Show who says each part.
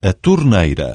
Speaker 1: a torneira.